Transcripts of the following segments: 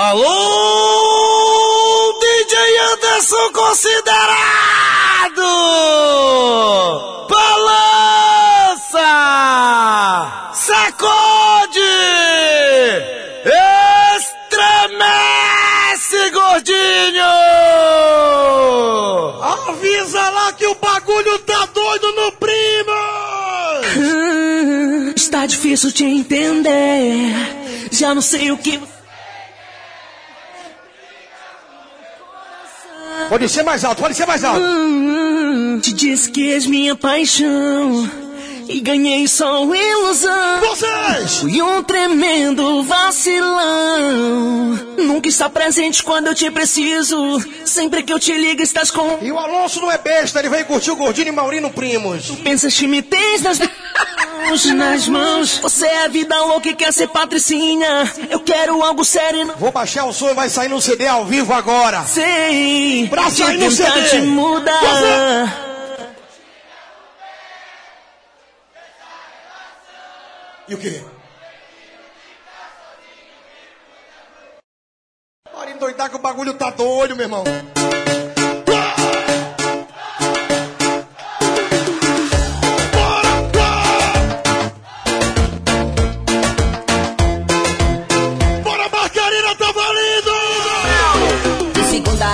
Alô, DJ Anderson considerado! Balança! Sacode! Estremece, gordinho! Avisa lá que o bagulho tá doido no primo! Está difícil te entender. Já não sei o que. Pode ser mais alto, pode ser mais alto. Te disse que és minha paixão. E ganhei só ilusão. Vocês! Fui um tremendo vacilão. Nunca está presente quando eu te preciso. Sempre que eu te ligo, estás com. E o Alonso não é besta, ele veio curtir o Gordinho e Maurino Primos. Pensas que me tens nas mãos, nas mãos. Você é a vida louca e quer ser patricinha. Eu quero algo sério. Não Vou baixar o som e vai sair no CD ao vivo agora. sei. Pra sair no CD. te mudar. E o quê? Para endoidar que o bagulho tá doido, meu irmão. Bora,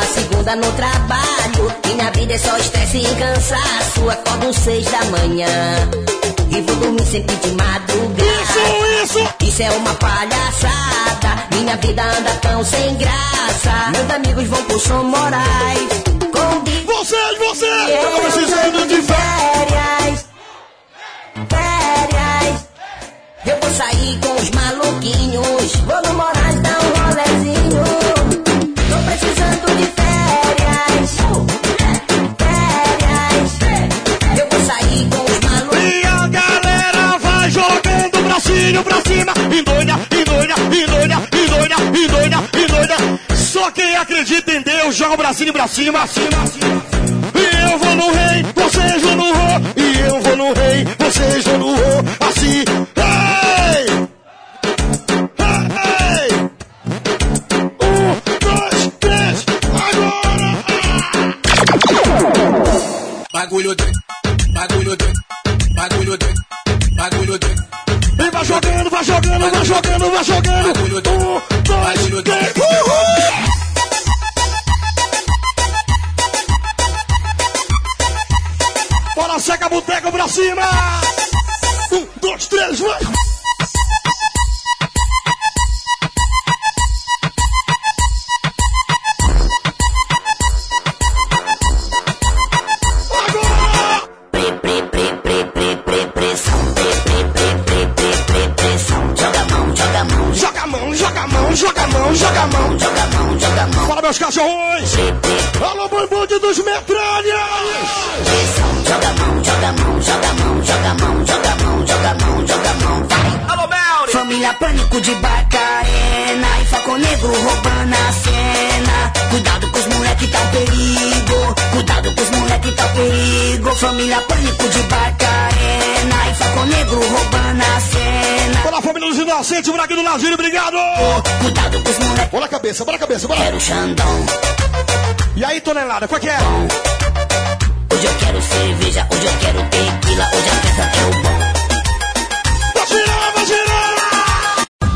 segunda no trabalho. Minha vida é só estresse e cansaço. Acordo seis da manhã. E vou dormir sempre de madrugada. Isso, isso! Isso é uma palhaçada. Minha vida anda tão sem graça. Meus amigos vão pro São Moraes. Comigo Vocês, vocês! Tô precisando de fé! férias. Férias. Eu vou sair com os maluquinhos. Vou no Moraes dar um rolezinho. Tô precisando de. Férias. Bracinho pra cima. Endoida, endoida, endoida, endoida, endoida, endoida. Só quem acredita em Deus joga o bracinho pra cima, acima, acima. E eu vou no rei, vocês vão no rô. E eu vou no rei, vocês vão no rô. Assim, ei! Ei! Um, dois, três, agora! Bagulho doido, bagulho doido, bagulho doido, bagulho doido. Vai jogando, vai jogando, vai jogando, vai jogando. Um, dois, três, uhul! Bora, seca a boteca pra cima! Um, dois, três, vai! Cachorrões! Pre, Alô, boi bonde dos metralhas! Joga a mão, joga a mão, joga a mão, joga a mão, joga a mão, joga a mão, joga a mão. Vai. Alô, Belly! Família Pânico de Barcarena e Faco Negro roubando a cena. Cuidado com os moleque tá perigo. Cuidado com os moleque tá perigo. Família Pânico de Barcarena Faco Negro roubando a cena. Bora, família dos inocentes, por aqui do Ladinho, obrigado! Cuidado com os moleque. Bora a cabeça, bora a cabeça, bora! Quero Xandão. E aí, tonelada, qual que é? Hoje eu quero cerveja, hoje eu quero tequila, hoje a festa é o bom.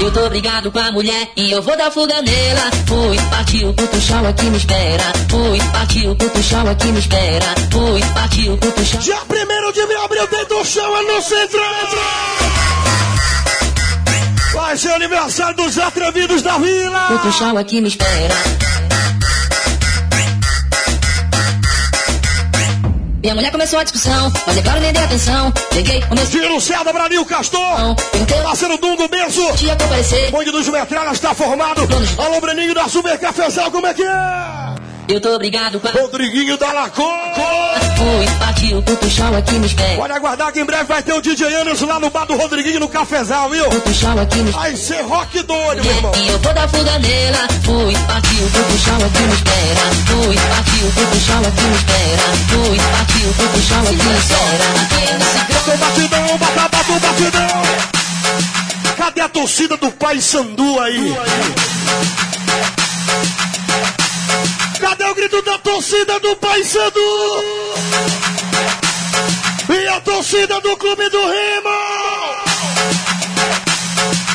Eu tô brigado com a mulher e eu vou dar fuga nela. Fui, partiu, puto chau aqui me espera. Fui, partiu, puto chau aqui me espera. Fui, partiu, puto chau. Dia 1 de abril tem do chão é no centro! Vai ser aniversário dos atrevidos da vila! Puto chau aqui me espera. Minha mulher começou a discussão, mas é claro, nem dei atenção. Peguei o meu Tiro Céu, Brasil, Castor! perguntei Parceiro Dungo, benço! tinha que aparecer. Bonde dos Metralhas está formado! Alô, Breninho da Super Cafezal, como é que é? Eu tô brigado com. Rodriguinho da Lacon! Fui, partiu, puto chau aqui me espera. Pode aguardar que em breve vai ter o DJ Anderson lá no bar do Rodriguinho no Cafezal, viu? Puto chau aqui me Vai ser rock doido, meu irmão! E eu vou dar fuga nela. Fui, partiu, puto chau aqui me espera partiu pro puxão aqui espera. Dois partiu pro puxão aqui espera. Seu batidão, batata do batidão. Cadê a torcida do pai Sandu aí? Cadê o grito da torcida do pai Sandu? E a torcida do Clube do Rima?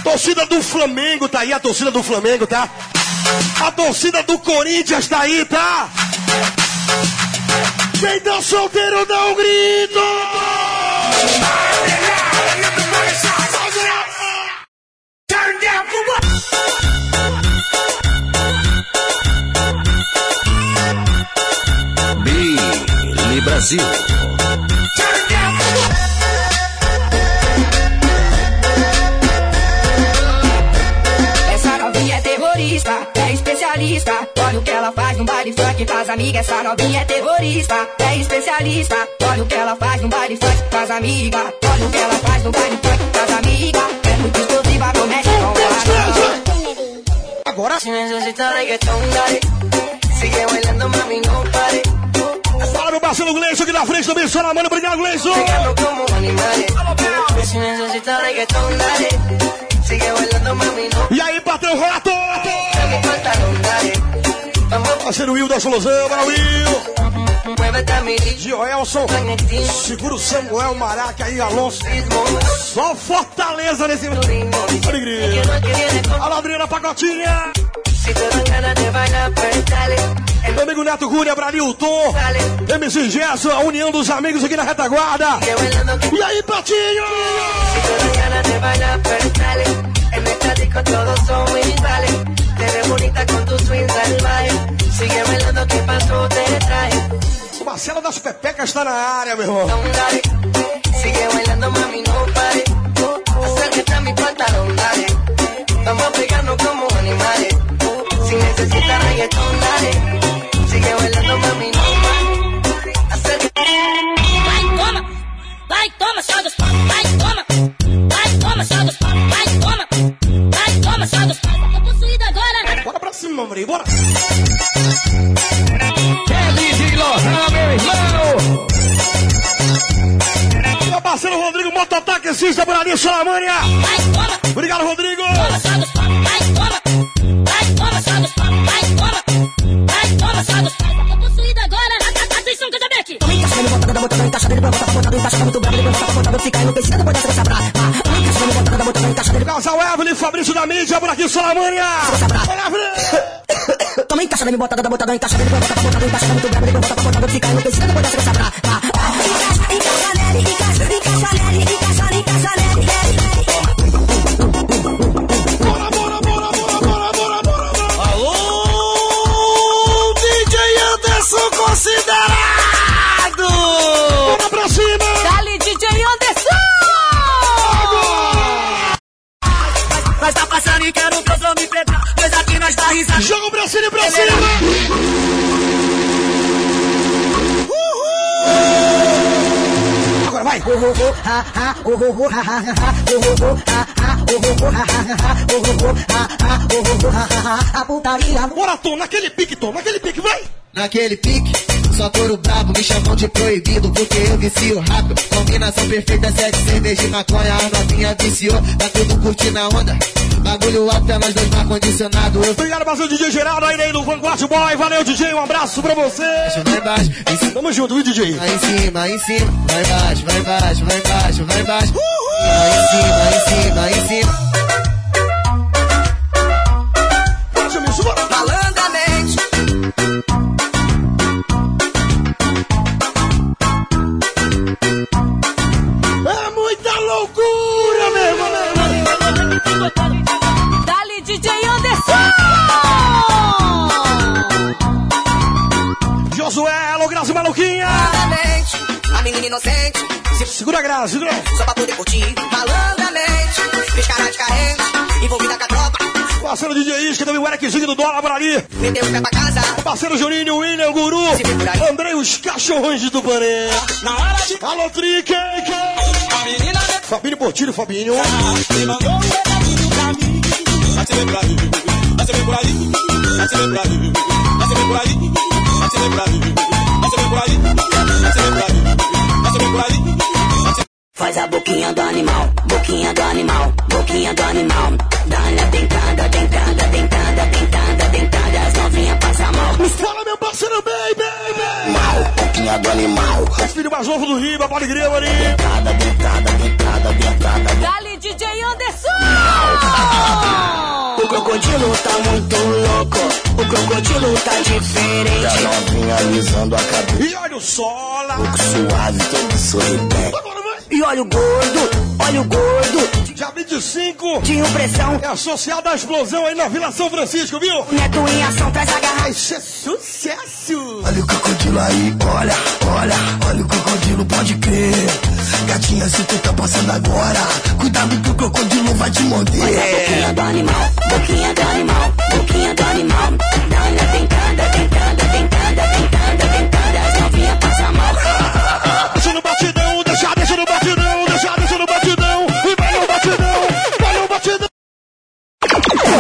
Torcida do Flamengo tá aí, a torcida do Flamengo tá? A torcida do Corinthians tá aí, tá? Quem tá solteiro dá um grito! Brasil. Especialista. Olha o que ela faz no baile funk com as amigas. Essa novinha é terrorista, é especialista. Olha o que ela faz no baile funk com as amigas. Olha o que ela faz no baile funk com as amigas. É muito explosiva, não mexe com ela. Agora Si necesitas reggaetón, dale. Sigue bailando, mami, no pare. Fala meu parceiro Gleison aqui na frente também, só na mano, obrigado Gleison! E aí, patrão Rato! Parceiro Will da Solozão, para Will. Joelson, segura o Samuel Maraca aí, Alonso. Só fortaleza nesse. Alô, Adriana Pacotinha. Meu amigo Neto Gúria, Brarilton, MC Gesso, a união dos amigos aqui na retaguarda. E aí, Patinho? En esta disco todos son iguales. Te ves bonita con tu swing salvaje. Sigue bailando que paso te traje. O Marcelo das Pepecas tá na área, meu irmão. Dale. Sigue bailando, mami, no pare. Acércate a mi pantalón, dale. Vamos a pegarnos como animales. Si necesitas reggaetón, dale. Sigue bailando, mami, no pare. Acércate. Vai, toma, vai, toma, só dos vai, toma, vai, toma, só dos mesmo, homem. Bora! É desenglosar, meu irmão! Meu parceiro Rodrigo Mototaxista por ali, Salamânia! Obrigado, Rodrigo! Bora, sabe, vai, bora! Vai, bora, sabe, vai, bora! Vai, bora, sabe! Tô agora, atenção! Casal Evelyn, Fabrício da mídia, por aqui, Salamanha! Evelyn! Também tá sabendo botada, em botada, encaixada, botada, botada, encaixada, muito brabo, botada, botada, fica enlouquecida, botar pode se sabrar. Encaixa, encaixa, encaixa, encaixa, encaixa, encaixa, Quero no me preta, pois aqui nós tá risada. Joga o e pra cima! Agora vai! Oh, ha, ha, oh, ha, ha, ha, ha, ha, oh, ha, ha, ha, ha, ha, oh, ha, ha, a putaria. Bora, Tom, naquele pique, Tom, naquele pique, vai! Naquele pique. Só touro brabo, me chamam de proibido Porque eu vicio rápido Combinação perfeita, sete cervejas e maconha A novinha viciou, tá tudo curtindo a onda Bagulho alto é nós dois no ar-condicionado. Eu Obrigado, parceiro DJ Geraldo, aí, do Vanguard Boy. Valeu, DJ, um abraço pra você. vai embaixo, em cima, Tamo junto, viu, DJ? vai em cima, em cima, vai embaixo, vai embaixo, vai embaixo, vai embaixo. Vai em cima, em cima, em cima. Deixa inocente. Se Segura a Grazi, segura. só pra poder curtir. Malandamente. Fez cara de carente. Envolvida com a tropa. Parceiro DJ Isca, também o Ericzinho do dólar por ali. Meteu o pé pra casa. Parceiro Juninho, William, Guru. Por aí. Andrei, os cachorrões do Panê. Na hora de. Alô, Trique. A menina Fabinho Portilho, Fabinho. me mandou um recadinho pra mim. Aí, vai se ver por aí, ver por aí, ver por aí, ver por aí, ver por aí, ver por aí, Faz a boquinha do animal, boquinha do animal, boquinha do animal. Dá-lhe a dentada, dentada, dentada, dentada, dentada. As novinhas passam mal. Fala, meu parceiro, baby. boquinha do animal. O filho mais novo do Riba, pode crer, ali. Dentada, dentada, dentada, dentada. Dali DJ Anderson! O crocodilo tá muito louco, o crocodilo tá diferente. E a novinha alisando a cabeça, E olha o sola. pouco suave, todo sorridente. Agora. E olha o gordo, olha o gordo, Dia 25 tinha pressão. é a social da explosão aí na Vila São Francisco, viu? Neto em ação, traz a garrafa. Isso é sucesso. Olha o crocodilo aí, olha, olha, olha o crocodilo, pode crer. Gatinha, se tu tá passando agora, cuidado que o crocodilo vai te morder. Boquinha do animal, boquinha do animal, boquinha do animal. Dá-lhe dentada, dentada,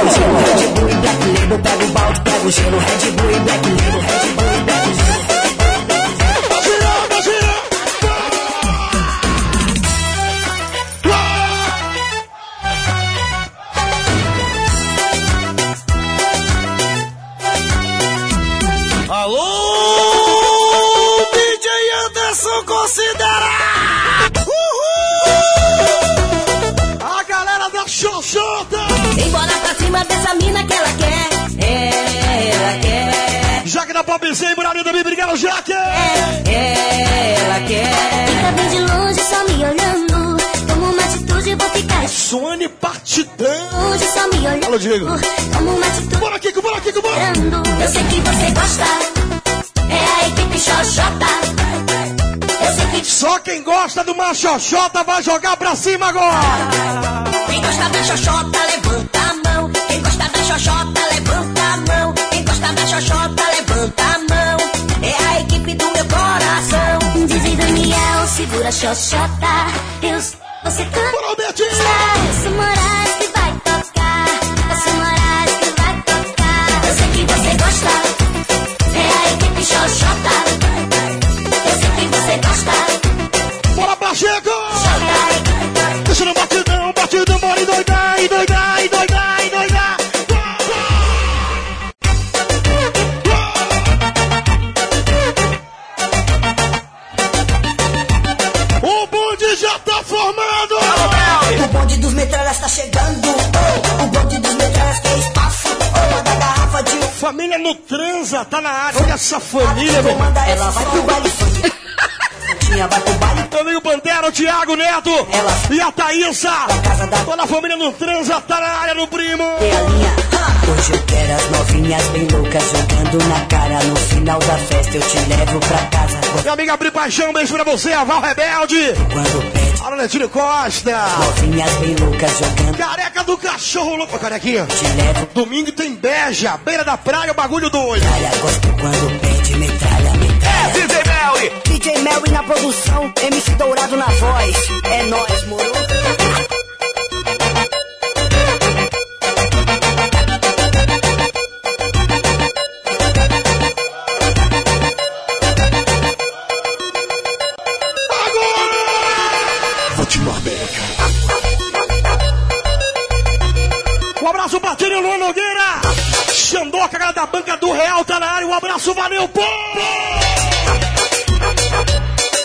Red Bull e Black Label, pega o balde, pega o gelo. Red Bull e Black Label, Red Bull da Popzinho, Muralinho também, obrigado, Jaque! É, ela quer. Fica bem de longe só me olhando. Como uma atitude eu vou ficar Sony Partidão! longe só me olhando. Alô, Diego. Como uma atitude Bora, Kiko, bora, Kiko, bora! eu sei que você gosta. É a equipe Xoxota. Eu sei que Só quem gosta do Machoxota vai jogar pra cima agora! Quem gosta da xoxota, levanta a mão. Quem gosta da xoxota, levanta a mão. Quem gosta da xoxota, levanta a mão. É a equipe do meu coração. DJ Daniel segura a Xoxota. Eu, você canta. Eu sou Moraes que vai tocar. Eu sou Moraes que vai tocar. Eu sei que você gosta. É a equipe Xoxota. Eu sei que você gosta. Bora, Pacheco! Deixa no metralhas tá chegando. Oh, o bonde dos metralhas quer espaço. Oh, manda garrafa de Família no transa, tá na área. Olha essa família, meu. Ela vai pro baile funk. Tinha vai pro baile Meu amigo Pantera, o Thiago Neto Ela- e a Thaísa. casa da Toda a família no transa, tá na área no primo. tem a linha. Hoje eu quero as novinhas bem loucas jogando na cara. No final da festa eu te levo pra casa. Minha amiga Bri Paixão, beijo pra você, a Val Rebelde. Quando pede, Alô, Netinho Costa. novinhas bem loucas jogando. Careca do cachorro louco, carequinha. Te levo Domingo tem beija, beira da praia, bagulho doido. Metralha, gosto quando pede metralha, metralha. DJ Melly. DJ Melly na produção, MC Dourado na voz. É nóis, moro? Luan Nogueira. Xandoca, galera da banca do Real, tá na área. Um abraço, valeu, pô!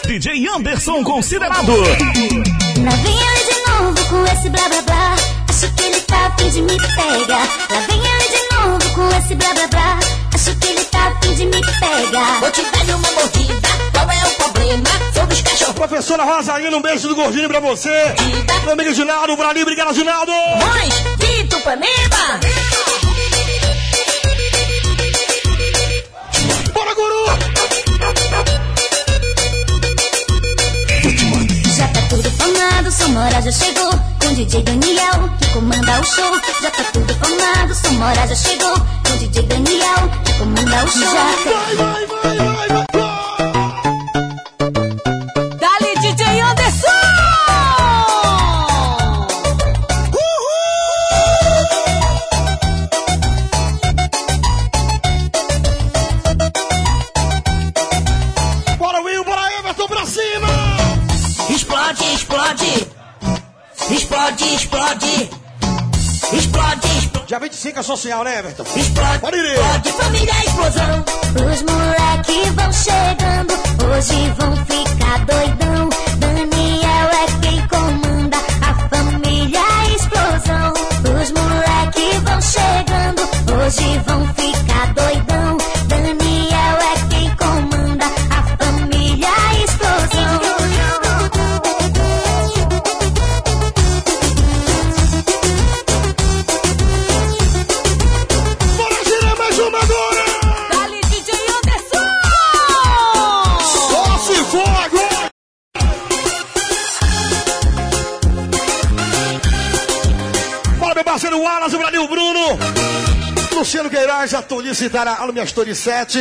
DJ Anderson considerado. Lá vem ele de novo com esse blá blá blá. Acho que ele tá a fim de me pegar. Lá vem ele de novo com esse blá blá blá. Acho que ele tá a fim de me pegar. Vou te dar uma mordida. Qual é o problema? Sou dos cachorros. Professora Rosalina, um beijo do gordinho pra você. Meu amigo Ginaldo, Brasil, obrigado, Ginaldo. Mães de Tupanema. Bora, guru! Já tá tudo formado, Samora já chegou. Com DJ Daniel, que comanda o show. Já tá tudo formado, Samora já chegou. Com DJ Daniel, que comanda o show. Vai, vai, vai, vai, vai. Social, né, Everton? Queiroz, a minhas Torres 7.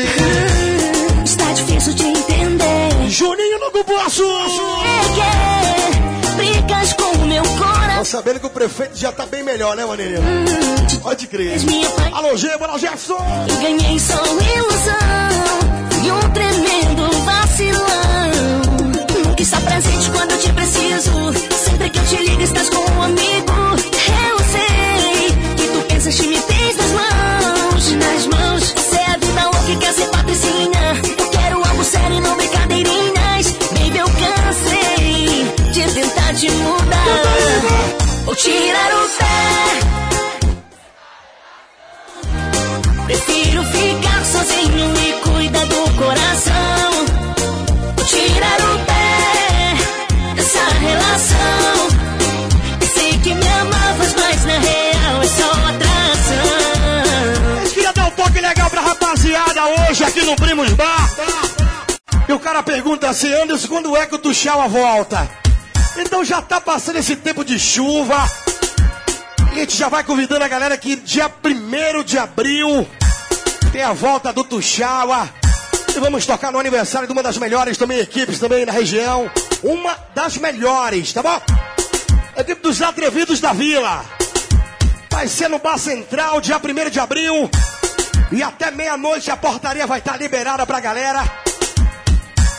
Está difícil de entender. Juninho no Cupuaçu. É que brigas com o meu coração. Tô sabendo que o prefeito já tá bem melhor, né, Maneirinha? Pode crer. Alô, G, bora, Jefferson. E ganhei só ilusão e um tremendo vacilão. Nunca está presente quando eu te preciso. Sempre que eu te ligo, estás com um amigo. Eu sei que tu pensas que me tirar o pé. Prefiro ficar sozinho e cuidar do coração. Tirar o pé dessa relação. Sei que me amavas, mas na real é só atração. Queria dar um toque legal pra rapaziada hoje aqui no Primos Bar. E o cara pergunta assim, Anderson, quando é que o Tuxaua volta? Então já tá passando esse tempo de chuva. A gente já vai convidando a galera que dia 1 de abril tem a volta do Tuxaua. E vamos tocar no aniversário de uma das melhores também equipes também na região. Uma das melhores, tá bom? Equipe dos atrevidos da vila. Vai ser no Bar Central, dia 1 de abril. E até meia-noite a portaria vai estar liberada pra galera.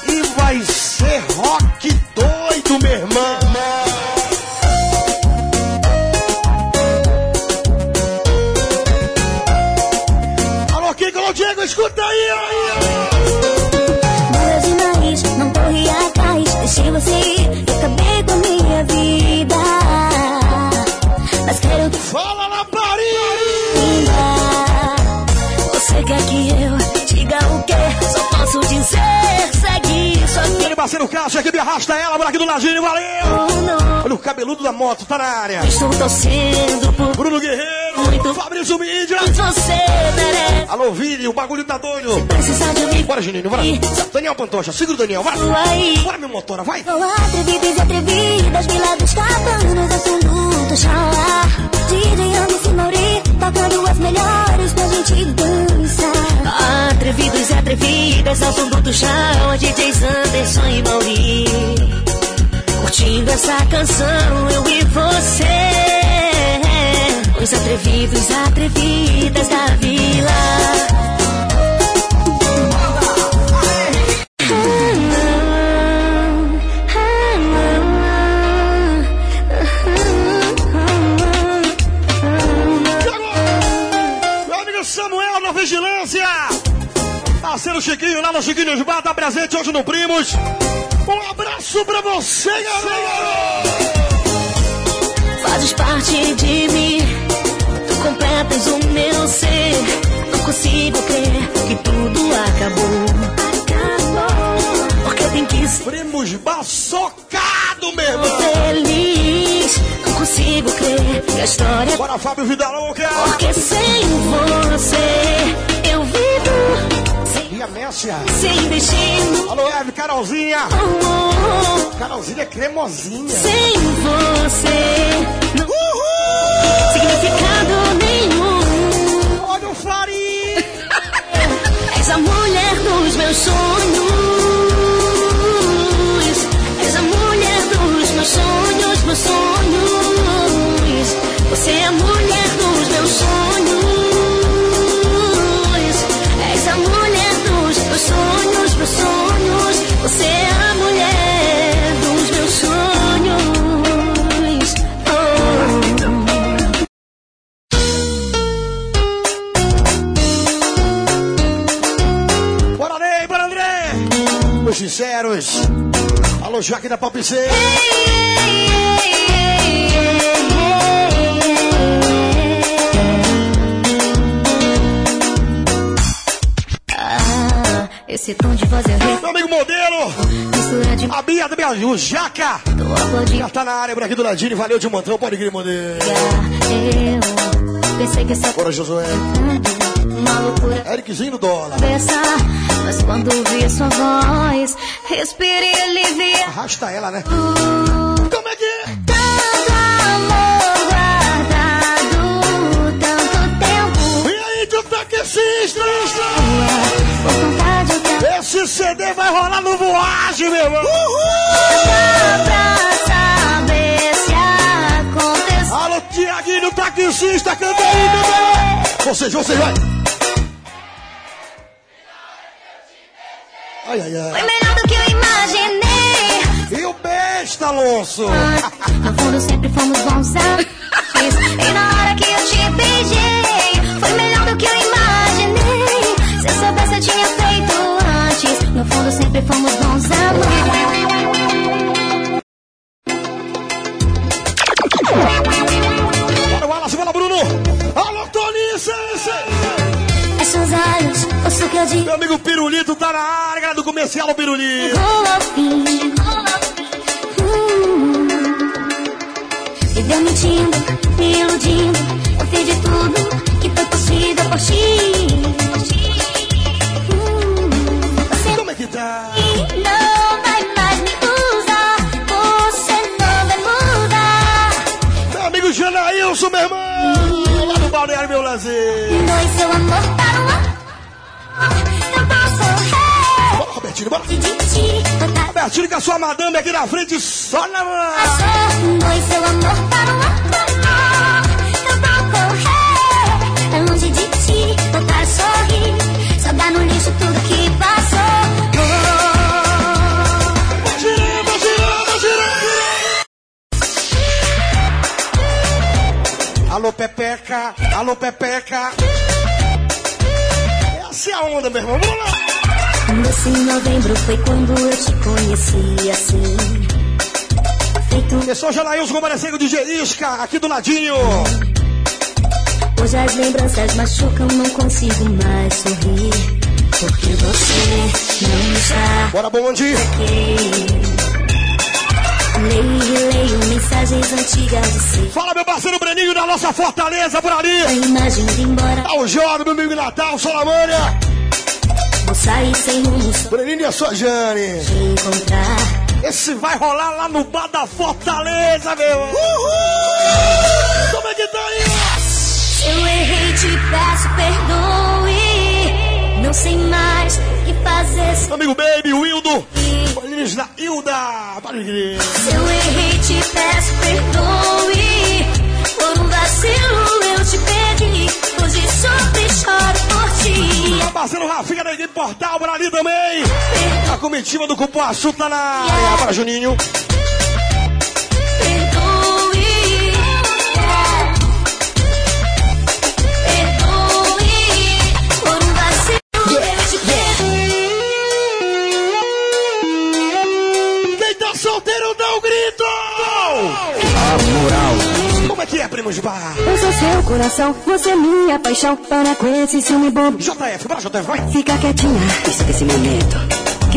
E vai ser rock doido, meu irmão. Alô, Kiko, alô, Diego, escuta aí, aí. Parceiro Cássio, aqui me arrasta ela, aqui do ladinho, valeu! Não, Olha o cabeludo da moto, tá na área. estou torcendo por Bruno Guerreiro, Muito. Fabrício Mídia. você merece. Alô, Vini, o bagulho tá doido. De mim. Bora, Juninho, bora. Daniel Pantocha, segura o Daniel, vai. Aí. Bora, meu motora, vai. Sou atrevidas e atrevidas, milados cabanos, assunto xalá. DJ Anderson Mauri, tocando as melhores pra gente dançar. Atrevidos e atrevidas ao som do Tuxal, DJs Anderson e Mauri. Curtindo essa canção, eu e você. Os atrevidos e atrevidas da vila. Chiquinho lá no Chiquinhos Bar, tá presente hoje no Primos. Um abraço pra você, galera. Fazes parte de mim, tu completas o meu ser. Não consigo crer que tudo acabou. Acabou. Porque tem que ser Primos Bar socado, meu irmão. feliz. Não consigo crer que a história. Bora, Fábio Vida Louca. Porque sem você E a Messia. sem destino. Alô, Eve, Carolzinha. Oh, Carolzinha é cremosinha. sem você Uhul! significado nenhum. Olha o Farinha. És a mulher dos meus sonhos. És a mulher dos meus sonhos, meus sonhos. sinceros. Alô, Joaquim da Pop C. Ah, esse tom de voz é Meu amigo modelo! A Bia também, o Jaca! Já tá na área por aqui do ladinho, valeu de montão, pode crer, modelo! Eu pensei que essa. Bora, Josué! Tarde uma loucura Ericzinho do dólar. cabeça, mas quando ouvi sua voz, respirei aliviei. Arrasta ela, né? Uh, Como é que é? Tanto amor guardado, tanto tempo. E aí, que o taxista? Por vontade eu quero Esse CD vai rolar no voagem, meu irmão. pra saber se aconteceu. Alô, Tiaguinho, taxista, canta aí, canta aí. Vocês, vocês, vai. Ai, ai, Foi ai. melhor do que eu imaginei. E o besta, Alonso. No fundo sempre fomos bons amigos. E na hora que eu te beijei, foi melhor do que eu imaginei. Se eu soubesse, eu tinha feito antes. No fundo sempre fomos bons amigos. Fecha os olhos, ouço o que eu digo. Meu amigo Pirulito tá na área, do comercial, Pirulito. Hum. Viveu mentindo, me iludindo. Eu fiz de tudo que foi possível por ti. Hum. Como é que tá? Balneário, meu lazer. Doe seu amor para o amor. Eu posso Bora, Robertinho, bora. Robertinho com a sua madame aqui na frente, só na mão. Doe seu amor para o amor. Vou correr é longe de ti, voltar a sorrir, jogar no lixo tudo que Alô, Pepeca. Alô, Pepeca. Essa é a onda, meu irmão. Vamos lá. Em novembro foi quando eu te conheci assim. Feito Pessoal, Janaílson comparecendo de Geisca, aqui do ladinho. hoje as lembranças machucam, não consigo mais sorrir. Porque você não está Bora, bonde. e leio mensagens antigas de ser. Fala, meu parceiro Breninho da nossa Fortaleza por ali. A imagem de embora, Tá o Jorge, meu amigo Natal, Solamânia. vou sair sem rumo só Breninho e a sua Jane. te encontrar. Esse vai rolar lá no bar da Fortaleza, meu. Uhul! Como é que tá aí? Se eu errei, te peço perdoe. Não sei mais o que fazer. Amigo Baby, Wildo. Bolinhos da Hilda. Para igreja. Se eu errei, te peço perdoe. Por um vacilo eu te perdi. Hoje sofro e choro por ti. Meu parceiro Rafinha da Portal por ali também. A comitiva do Cupuaçu tá na área. Para Juninho. Como é que é, primos de bar? Eu sou seu coração, você é minha paixão. Para com esse ciúme bobo. JF, bora JF, vai. Fica quietinha, escuta esse momento.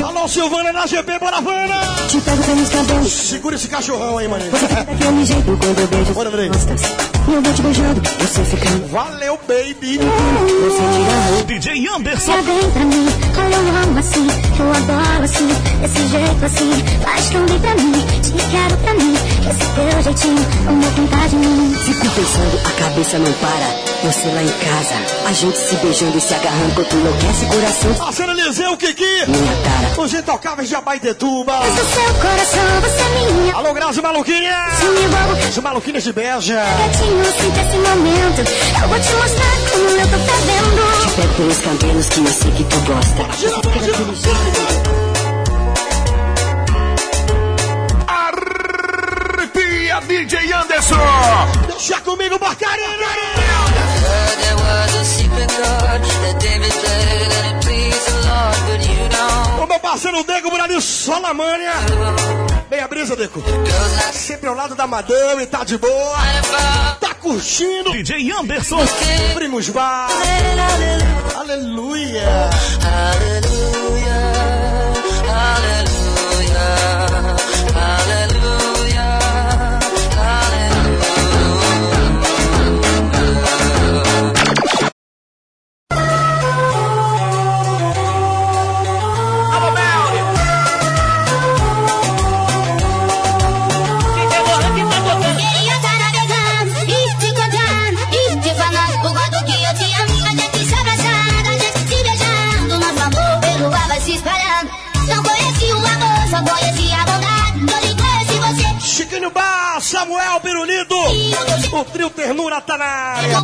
Alô, Silvana na GP, bora, Vana! Te pego pelos cabelos. Segura esse cachorrão aí, maninho. Você fica daquele jeito quando eu beijo Bora, suas costas. E eu vou te beijando, você ficando. Valeu, baby! Você tira. DJ Anderson. Bem pra mim, olha eu amo assim, eu adoro assim, desse jeito assim, faz tão bem pra mim, te quero pra mim, esse teu jeitinho, uma vontade em mim. Fico pensando, a cabeça não para. Você lá em casa, a gente se beijando e se agarrando enquanto enlouquece coração. Parceiro Eliseu, Kiki! Minha cara. Os intocáveis de Abaitetuba! Eu sou seu coração, você é minha, Alô, Grazi Maluquinha! envolvo, Os maluquinhos de Beja! quietinho, sinta esse momento, eu vou te mostrar como eu tô fazendo. Pego pelos cabelos que eu sei que tu gosta. Gira, bora, gira, the Lord, but you don't. O meu parceiro Deco por ali, Solamânia! Bem a brisa, Deco. Sempre ao lado da madame, tá de boa. Tá curtindo. DJ Anderson. Primos Bar. Aleluia. Hallelujah. O trio Ternura tá na área.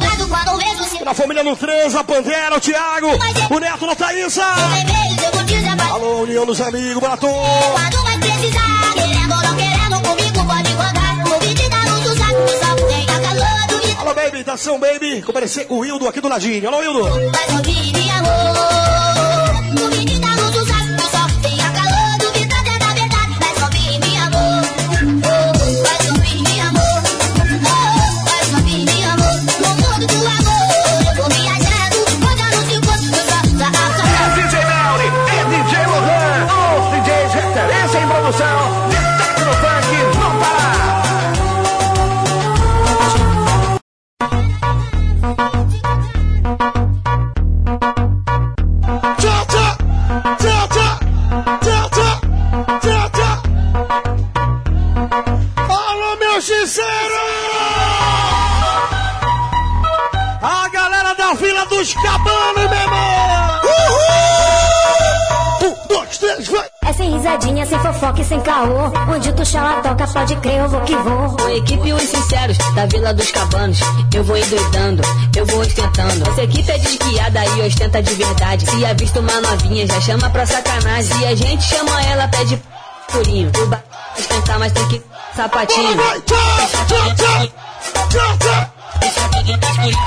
Pra família Nutreza, Pantera, o Thiago, o Neto da Thaísa. eu levar. Alô, União dos Amigos, Batom. Quando vai precisar, querendo ou não querendo, comigo pode contar. Vou pedir da luz do saco, só tenha calor do que Alô, baby, Tação, baby. Comparecer com o Hildo aqui do ladinho. Alô, Hildo. vai ouvir, meu amor. Equipe os sinceros da Vila dos Cabanos. Eu vou endoidando, eu vou ostentando. Essa equipe é desguiada e ostenta de verdade. Se avista uma novinha, já chama pra sacanagem. Se a gente chama ela, pede purinho. O ba... ostentar, mas tem que sapatinho.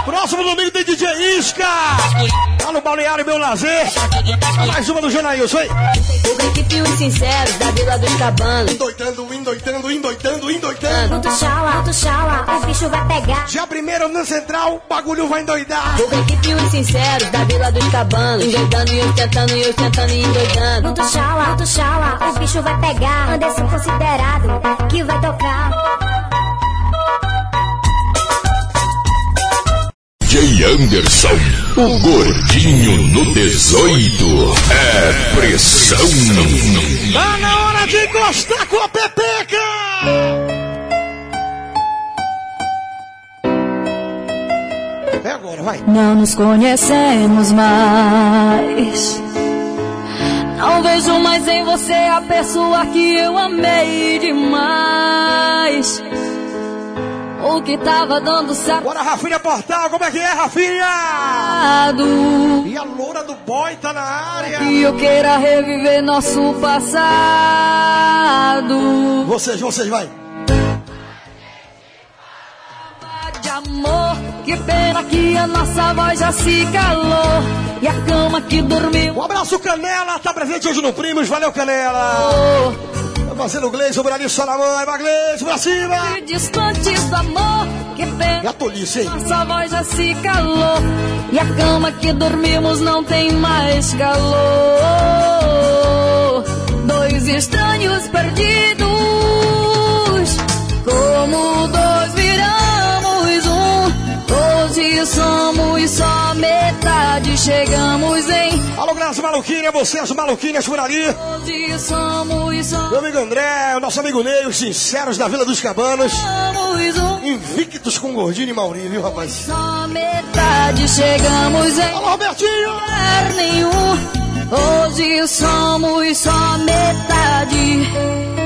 Próximo domingo tem DJ Isca! Lá no Balneário Meu Lazer. Mais uma do Janaílson, hein? Com equipe os sinceros da Vila dos Cabanos. Endoitando, endoitando, endoitando, endoitando. Tu chala, tu chala, o bicho vai pegar. Já primeiro na central, o bagulho vai endoidar. Com equipe os sinceros da Vila dos Cabanos. Endoidando e ostentando e ostentando e endoidando. Tu chala, tu chala, o bicho vai pegar. Anderson considerado, que vai tocar. J. Anderson, o gordinho no 18. É pressão. Tá na hora de encostar com a pepeca! É agora, vai. Não nos conhecemos mais. Não vejo mais em você a pessoa que eu amei demais. O que tava dando certo. Bora, Rafinha Portal, como é que é, Rafinha? E a loura do boy tá na área. Que eu queira reviver nosso passado. Vocês, vocês, vai. De amor, que pena que a nossa voz já se calou. E a cama que dormiu. Um abraço, Canela, tá presente hoje no Primos, valeu, Canela. Fazendo o Gleison, Brasil só na mão, vai, Gleison, pra cima. E distantes do amor, que pena. E a tolice, hein? Nossa voz já se calou. E a cama que dormimos não tem mais calor. Dois estranhos perdidos. Como dois viramos um. Hoje somos só metade. Chegamos em. Alô, Graça Maluquinha, vocês maluquinhas por ali. Somos. Meu amigo André, o nosso amigo Ney, os sinceros da Vila dos Cabanos. Um. Invictos com Gordinho e Maurinho, viu, rapaz? Só metade. Chegamos em. Alô, Robertinho! lugar nenhum. Hoje somos só metade.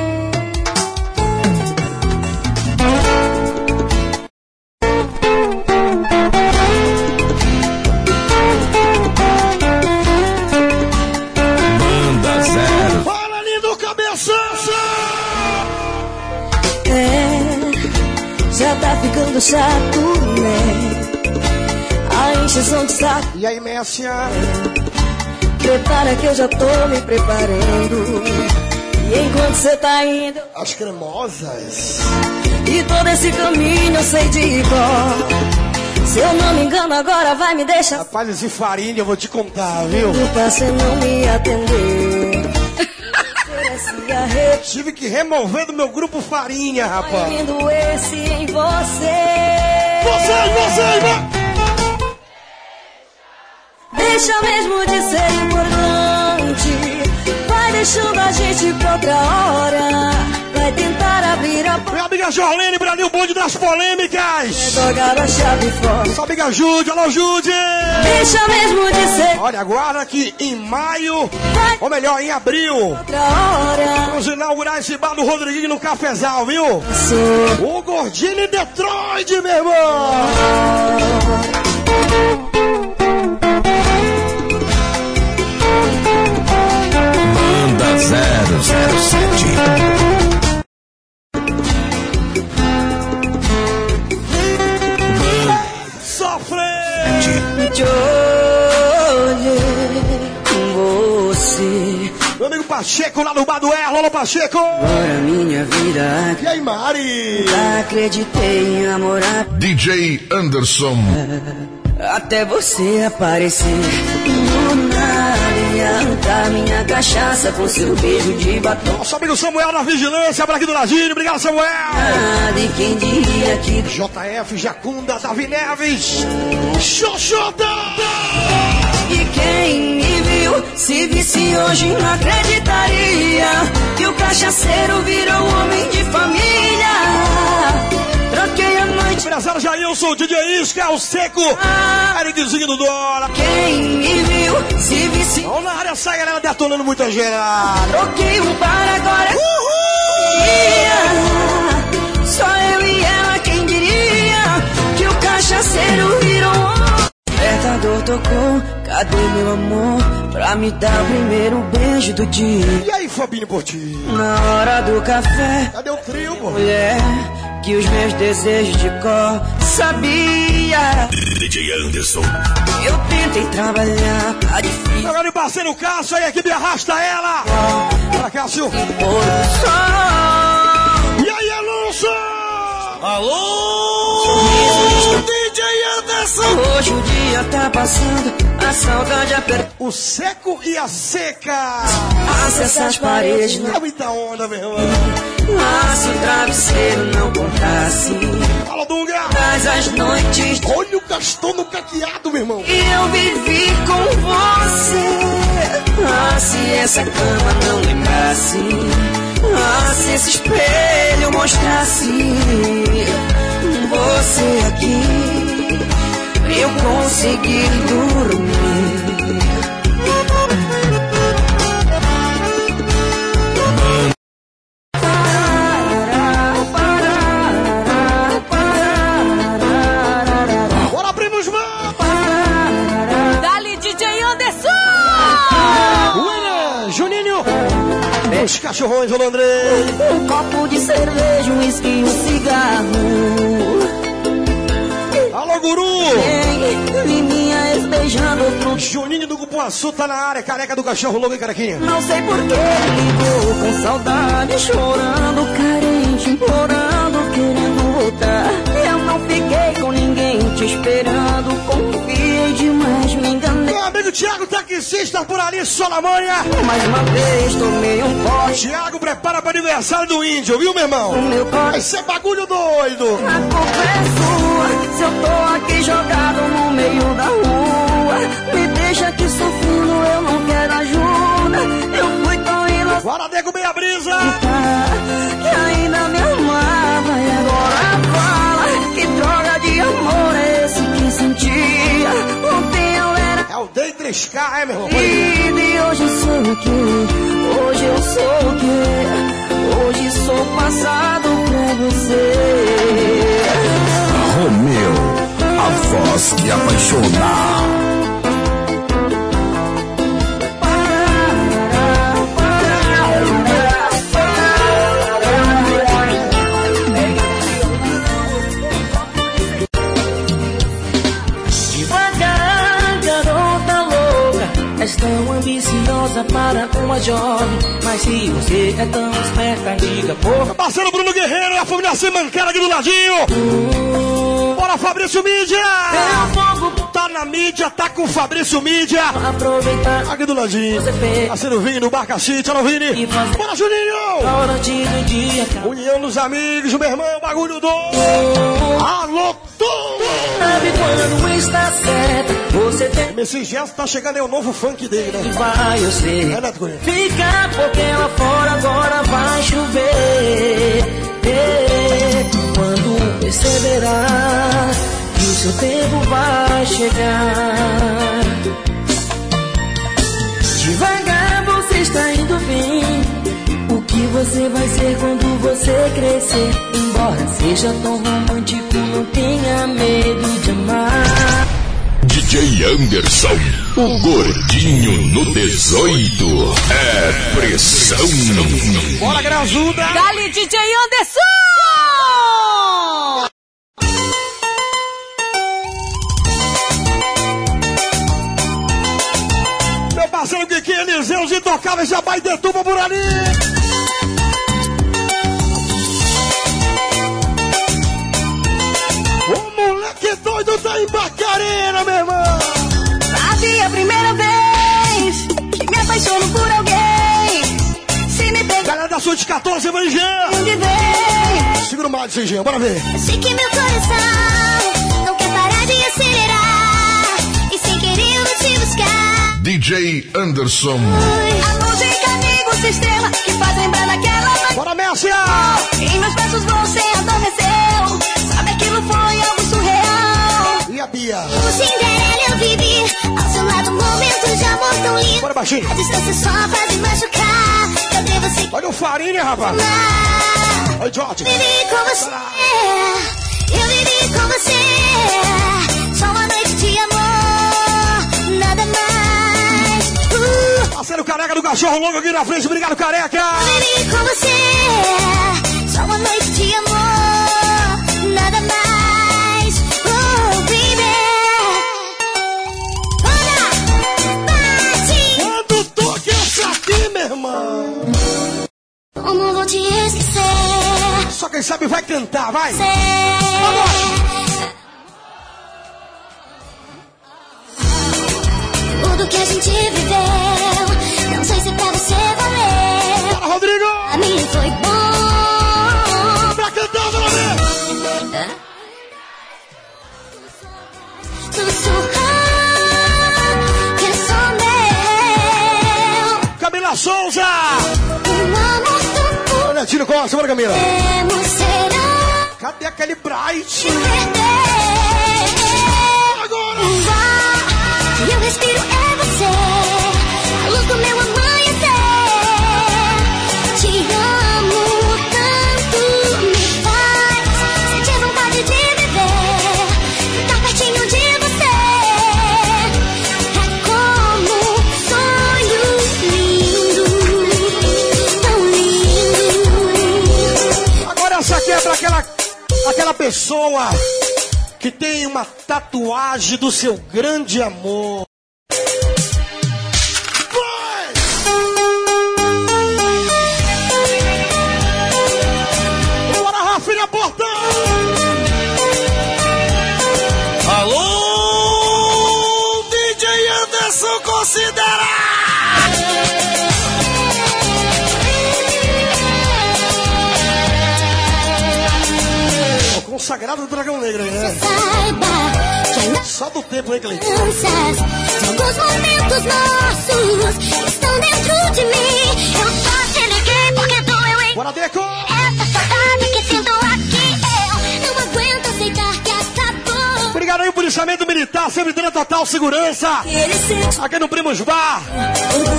Tá ficando chato, né? A encheção de saco. E aí, Messia? Prepara que eu já tô me preparando. E enquanto você tá indo, As cremosas. e todo esse caminho eu sei de cor. Se eu não me engano, agora vai me deixar. Rapaz, esse farinha eu vou te contar, viu? Pra você não me atender. Tive que remover do meu grupo farinha, rapaz. Lindo esse em você. Vocês, vocês, vai! Deixa mesmo de ser importante. Vai deixando a gente pra outra hora. Vai tentar abrir Minha amiga Jorlene, Brasil, bonde das polêmicas. Jogar a chave fora. Sua amiga Jude, alô Jude. Deixa mesmo de ser Olha, agora que em maio, ou melhor, em abril, outra hora. vamos inaugurar esse bar do Rodriguinho no Cafezal, viu? Sou O Gordinho em Detroit, meu irmão. Banda 007. Te olhei com você. Meu amigo Pacheco lá no bar do Erlo, alô Pacheco. Agora minha vida. E aí, Mari? Acreditei em namorar DJ Anderson. até você aparecer. Do nada adianta minha cachaça com seu beijo de batom. Nosso amigo Samuel na vigilância, por aqui do ladinho. Obrigado, Samuel. Nada e quem diria que JF, Jacunda, Davi Neves. Xoxota! E quem me viu, se visse hoje, não acreditaria que o cachaceiro virou homem de família. Empresário Jailson, DJ Isca, o Seco, Ericzinho do Dora. Quem me viu, se visse. Vamos na área, sai galera detonando muita gente. Troquei um para agora. Ia. Só eu e ela, quem diria que o cachaceiro virou. Despertador tocou, cadê meu amor? Pra me dar o primeiro beijo do dia. E aí, Fabinho Portinho? Na hora do café, Cadê o trio, pô? mulher, que os meus desejos de cor sabia. DJ Anderson. Eu tentei trabalhar, tá difícil. Meu grande parceiro Cássio, aí equipe arrasta ela. Bora, Cássio. E aí, Alonso? Alô? DJ Anderson. Hoje o dia tá passando, a saudade aperta. O seco e a seca. Acessa as paredes, É não. muita onda, meu irmão. Ah, se o travesseiro não contasse. Fala, Dunga. Mas as noites Olha o Castor no caqueado, meu irmão. que eu vivi com você. Ah, se essa cama não lembrasse. Ah, se esse espelho mostrasse você aqui. Eu conseguir dormir. Os cachorrões, Andrei. Um copo de cerveja, um uísque e um cigarro. Alô, guru. Outro. Juninho do Cupuaçu tá na área, careca do cachorro louco e carequinha. Não sei por que ligou com saudade, chorando, carente, implorando, querendo voltar. Eu não fiquei com ninguém te esperando, confiei demais, me enganei. Meu amigo Thiago, taxista por ali, só na manha. Mais uma vez tomei um pote. Thiago, prepara para aniversário do índio, viu, meu irmão? Meu Vai ser bagulho doido. a culpa é sua. Se eu tô aqui jogado no meio da rua, me deixa aqui sofrendo, eu não quero ajuda. Eu fui tão inocente. Bora, nego, bem a brisa. 3K, é, meu irmão? e hoje eu sou o quê? Hoje eu sou o quê? Hoje sou passado pra você. Romeu, a voz que apaixona. Tão ambiciosa para uma jovem. Mas se você é tão esperta, liga por Parceiro Bruno Guerreiro, a família Semancana aqui do ladinho. Bora, Fabrício Mídia. Tá na mídia, tá com o Fabrício Mídia. aproveitar Aqui do ladinho. Parceiro Vini, do Barcacite, alô Vini. E Bora, Juninho. União dos amigos, meu irmão, bagulho doido. Alô, tudo. Sabe quando está certa, você tem Esse gesto tá chegando, é o novo funk dele, né? vai, eu sei. É, Cunha? Fica porque lá fora agora vai chover. perder quando perceberá que o seu tempo vai chegar. Devagar você está indo bem. O que você vai ser quando você crescer? Embora seja tão romântico, não tenha medo de amar. DJ Anderson, o gordinho no 18. É pressão. Bora, Grazuda! Dali, DJ Anderson! Tocava já vai de tuba por ali. O moleque doido tá em Bacarena, meu irmão. Sabe a primeira vez que me apaixono por alguém. Se me pegar Galera da sua de 14, vai Jean. onde vem. Segura o mal de bora ver. Sei que meu coração não quer parar de acelerar. DJ Anderson. A música amigos estrela que faz lembrar daquela noite. Bora, Mércia! Em meus braços você adormeceu. Sabe aquilo foi algo surreal. E a Bia? O Cinderela eu vivi. Ao seu lado, momentos de amor tão lindo. Bora, baixinho. A distância só faz me machucar. Eu devo se Olha o farinha, rapaz. Oi, George. Vivi com você. Eu vivi com você. Só uma noite de amor. Parceiro careca do cachorro longo aqui na frente. Obrigado, careca. vivi com você. Só uma noite de amor. Nada mais. Uh, baby. Olha, bate. Quando toca essa aqui, meu irmão. Como vou te esquecer? Só quem sabe vai cantar, vai. Tudo que a gente viveu, sei se pra você valeu. Bora, Rodrigo. A mim foi bom. Pra cantar, bora ver. Sussurrar que sou meu. Camila Souza. Olha, tiro Costa, bora, Camila. Cadê aquele Bright? Agora. Que eu respiro pessoa que tem uma tatuagem do seu grande amor. Consagrado do Dragão Negro aí, né? Só do tempo aí, Cleiton. alguns momentos nossos estão dentro de mim. Eu só te liguei porque doeu em Bora, Deco! Policiamento militar, sempre dando total segurança. Aqui no Primos Bar.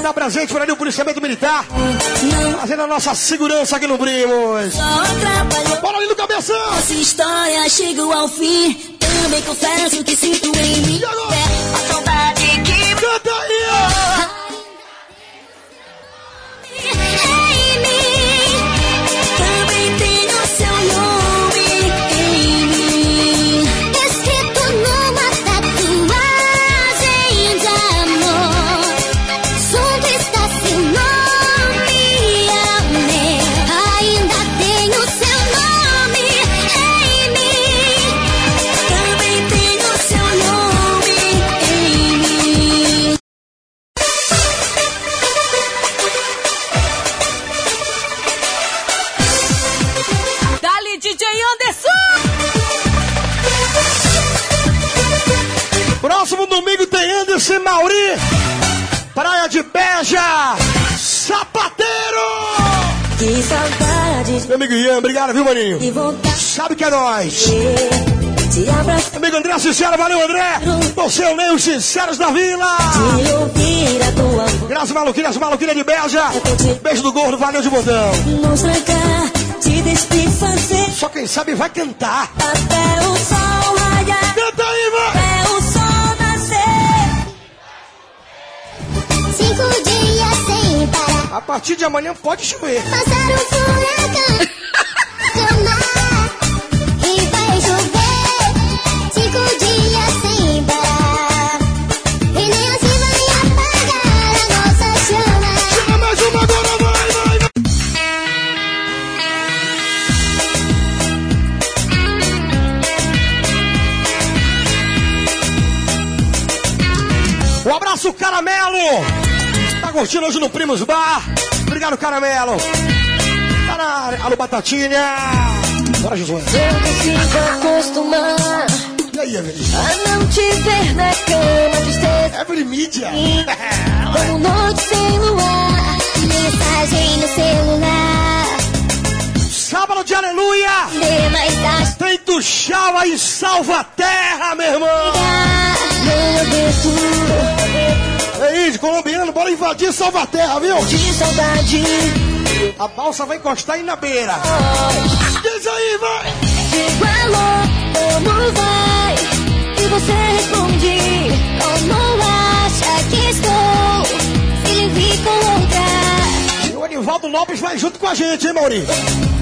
Dá presente por ali o policiamento militar. Fazendo a nossa segurança aqui no Primos. Bora ali no cabeção! Nossa história chegou ao fim. Também confesso que sinto em mim. É a saudade que Canta aí! Sabe que é nós. Amigo André Sincero, valeu, André. Você é o meio Sinceros da Vila. Graças maluquinhas, maluquinhas de Belja. Beijo do gordo, valeu de botão. Só quem sabe vai cantar. até o sol raiar. Canta aí, vai. Até o sol nascer. Cinco dias sem parar. A partir de amanhã pode chover. Passar um furacão. Curtindo hoje no Primos Bar? Obrigado, Caramelo! Tá na área. Alô, Batatinha! Bora, Josué! Eu consigo acostumar E aí, Evelyn? a não te ver na cama, tristeza. Evelyn Mídia! Como noite sem luar. Mensagem no celular. Sábado de aleluia! Tem Tuxau aí, salva a terra, meu irmão! É isso, colombiano, bora invadir salva a terra, viu? de saudade. A balsa vai encostar aí na beira. Diz aí, vai! Digo alô, como vai? E você responde, Como acha que estou? Se lhe vi com outra. E o Anivaldo Lopes vai junto com a gente, hein, Mauri?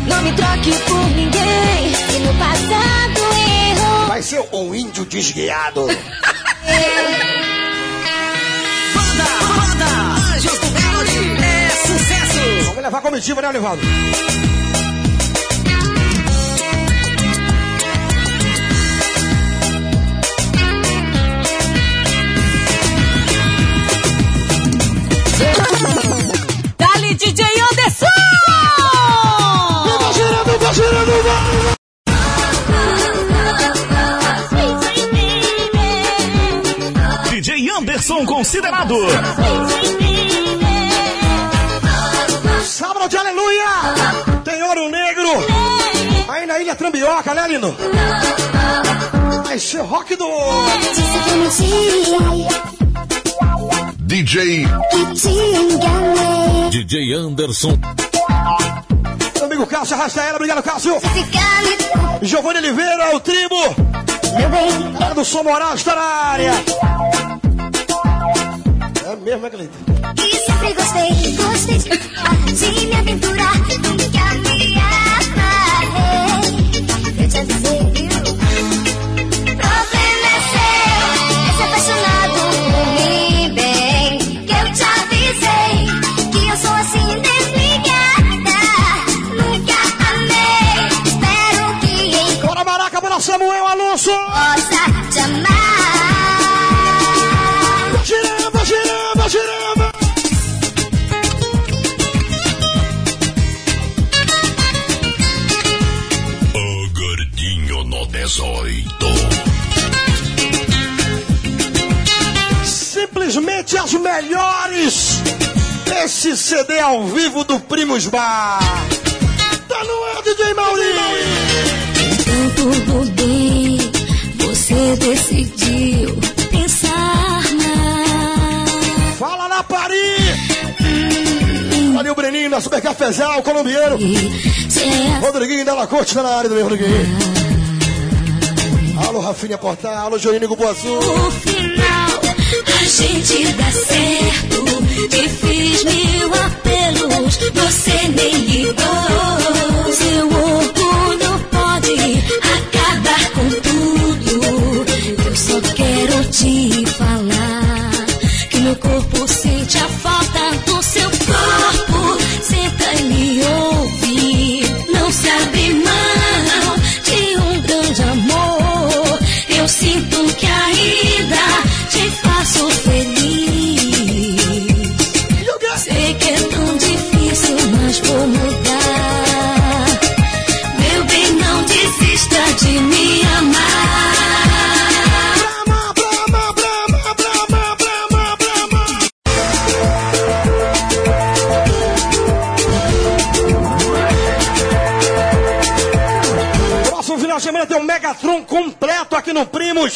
não me troque por ninguém. Se no passado errou. Vai ser um índio desguiado. levar a comitiva, né, Anivaldo? Dali DJ Anderson! Vai girando, vai girando, vai! DJ Anderson considerado. De aleluia! Tem ouro negro! Aí na Ilha Trambioca, né, lindo? Vai ser rock do... DJ. DJ Anderson. Meu amigo Cássio, arrasta ela, obrigado, Cássio! Giovanni Oliveira, o tribo! meu bem. Do Som Moral está na área! É mesmo, é, Cleiton? E sempre gostei, gostei de, de me aventurar. Nunca me amarrei. Eu te avisei, viu? Problema é seu, é apaixonado por mim, bem. Que eu te avisei que eu sou assim desligada. Nunca amei. Espero que Bora, Maraca, bora, Samuel Alonso! As melhores! Esse CD ao vivo do Primos Bar! Tá no ar, DJ! Então tudo bem, você decidiu pensar mais. Fala na Paris! Ali o Breninho da Super Cafezal, colombiano. É Rodriguinho Della Corte tá na área do meu Rodriguinho. Alô, Rafinha Portal, alô, Jorinho Cupuaçu. A gente dá certo. Te fiz mil apelos, você nem ligou. Seu orgulho pode acabar com tudo. Eu só quero te falar que meu corpo sente a falta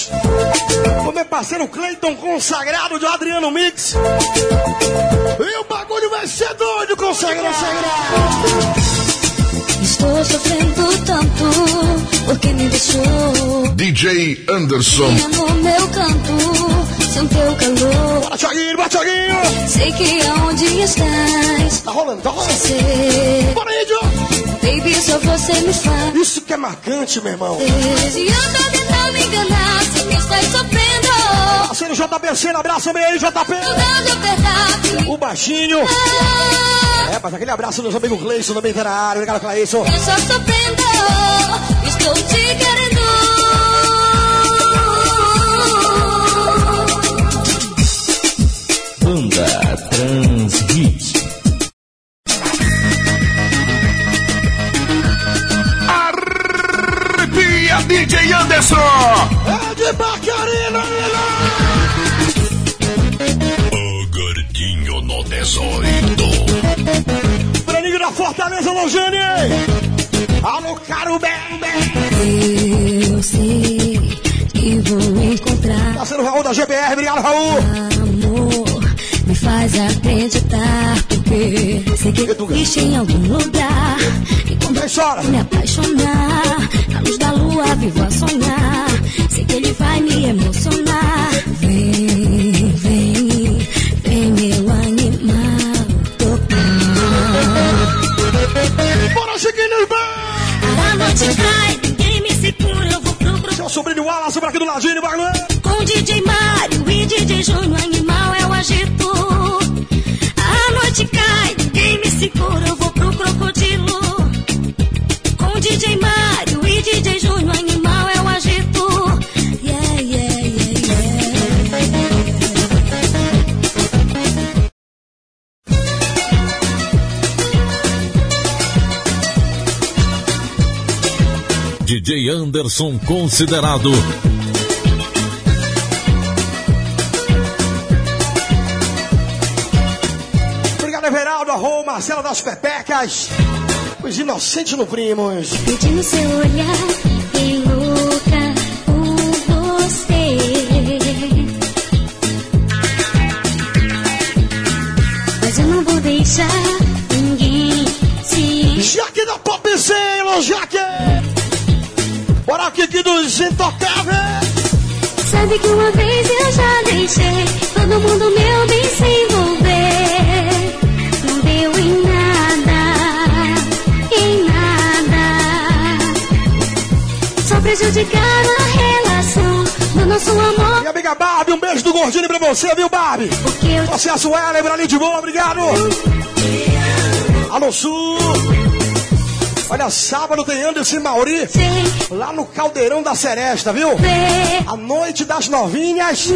Primos. O meu parceiro Cleiton consagrado de Adriano Mix. E o bagulho vai ser doido, consagrado. Estou sofrendo tanto porque me deixou. DJ Anderson. No meu canto, sem teu calor. Bora, Thiaguinho, bora, Thiaguinho. Sei que aonde estás. Tá rolando, tá rolando. Você, Bora aí, Joe. baby, só você me faz. Isso que é marcante, meu irmão. E eu tô tentando me enganar, estás sofrendo. Parceiro JBC, um abraço meio aí, JP. O baixinho. Ah, É, mas aquele abraço dos amigos Cleison também tá na área. Obrigado, Cleison. eu só sofrendo, estou te querendo. Banda Trans Hits. Arrepia DJ Anderson. É de Bacarina, O gordinho no 18. Breninho da Fortaleza, Lojane. Alô, caro bem, Eu sei que vou encontrar Parceiro Raul da GBR, obrigado, Raul. amor. Me faz acreditar, porque sei que existe em algum lugar. E quando Vem, chora. me apaixonar, na luz da lua vivo a sonhar. Sei que ele vai me emocionar. Vem, vem, vem, meu animal. Tocar. Bora, Chiquinhos, bem. A noite cai, ninguém me segura. Eu vou pro Seu sobrinho Wallace, por aqui do ladinho, vai, Com DJ Mário e DJ Júnior, animal Anderson considerado. Obrigado, Everaldo, Arrou, Marcela das Pepecas. Os inocentes no Primos. Pedindo seu olhar, Bora, Kiki dos Intocáveis. Sabe que uma vez eu já deixei todo mundo meu bem se envolver. Não deu em nada, em nada. Só prejudicaram a relação do nosso amor. Minha amiga Barbie, um beijo do gordinho pra você, viu, Barbie? Porque eu Processo ela, Ebrali de boa, obrigado. Alô, Sul. Olha, sábado tem Anderson e Mauri lá no Caldeirão da Seresta, viu? A noite das novinhas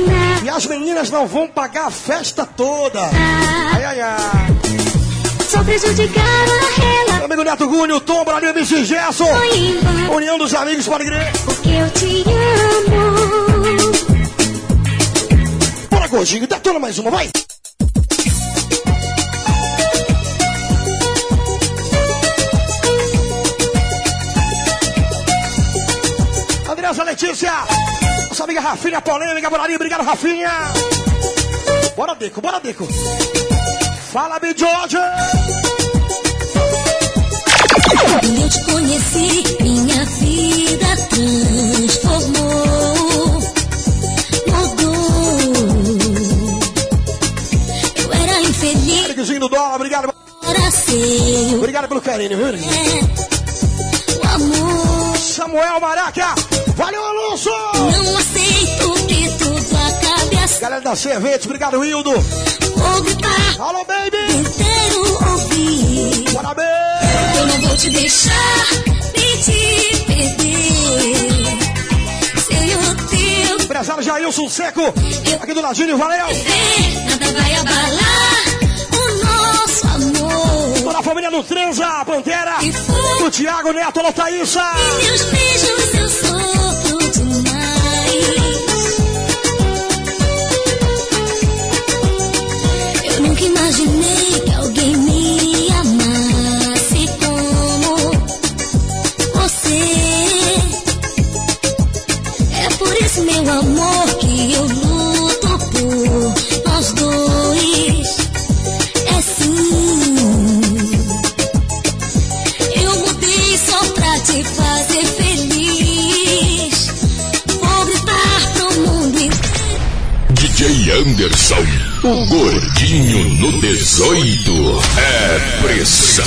e as meninas não vão pagar a festa toda. Ai, ai, ai. só prejudicaram a relação. Meu amigo Neto Gúnio, Tom, Brasil, MC Gerson. União dos amigos, pode crer. Porque eu te amo. Bora, gordinho, detona mais uma, vai. Letícia, nossa amiga Rafinha Polêmica, ali, obrigado, Rafinha. Bora, Deco, bora, Deco. Fala, Big George. Quando eu te conheci, minha vida transformou. Mudou. Eu era infeliz, Ericzinho do dólar, obrigado. Obrigado pelo carinho, viu? Eric? O amor. Samuel Maraca, Alonso. Não aceito que tudo acabe assim. Galera da Cervetes, obrigado, Wildo. Vou gritar. Alô, baby. Inteiro ouvir. Parabéns. Eu não vou te deixar nem te perder. Sem o teu Empresário Jailson Seco, aqui do ladinho, valeu. ver, nada vai abalar o nosso amor. Toda a família do Transa, a Pantera, o Thiago Neto, a Thaísa. Meus beijos eu sofro imaginei Anderson, o gordinho no 18 é pressão.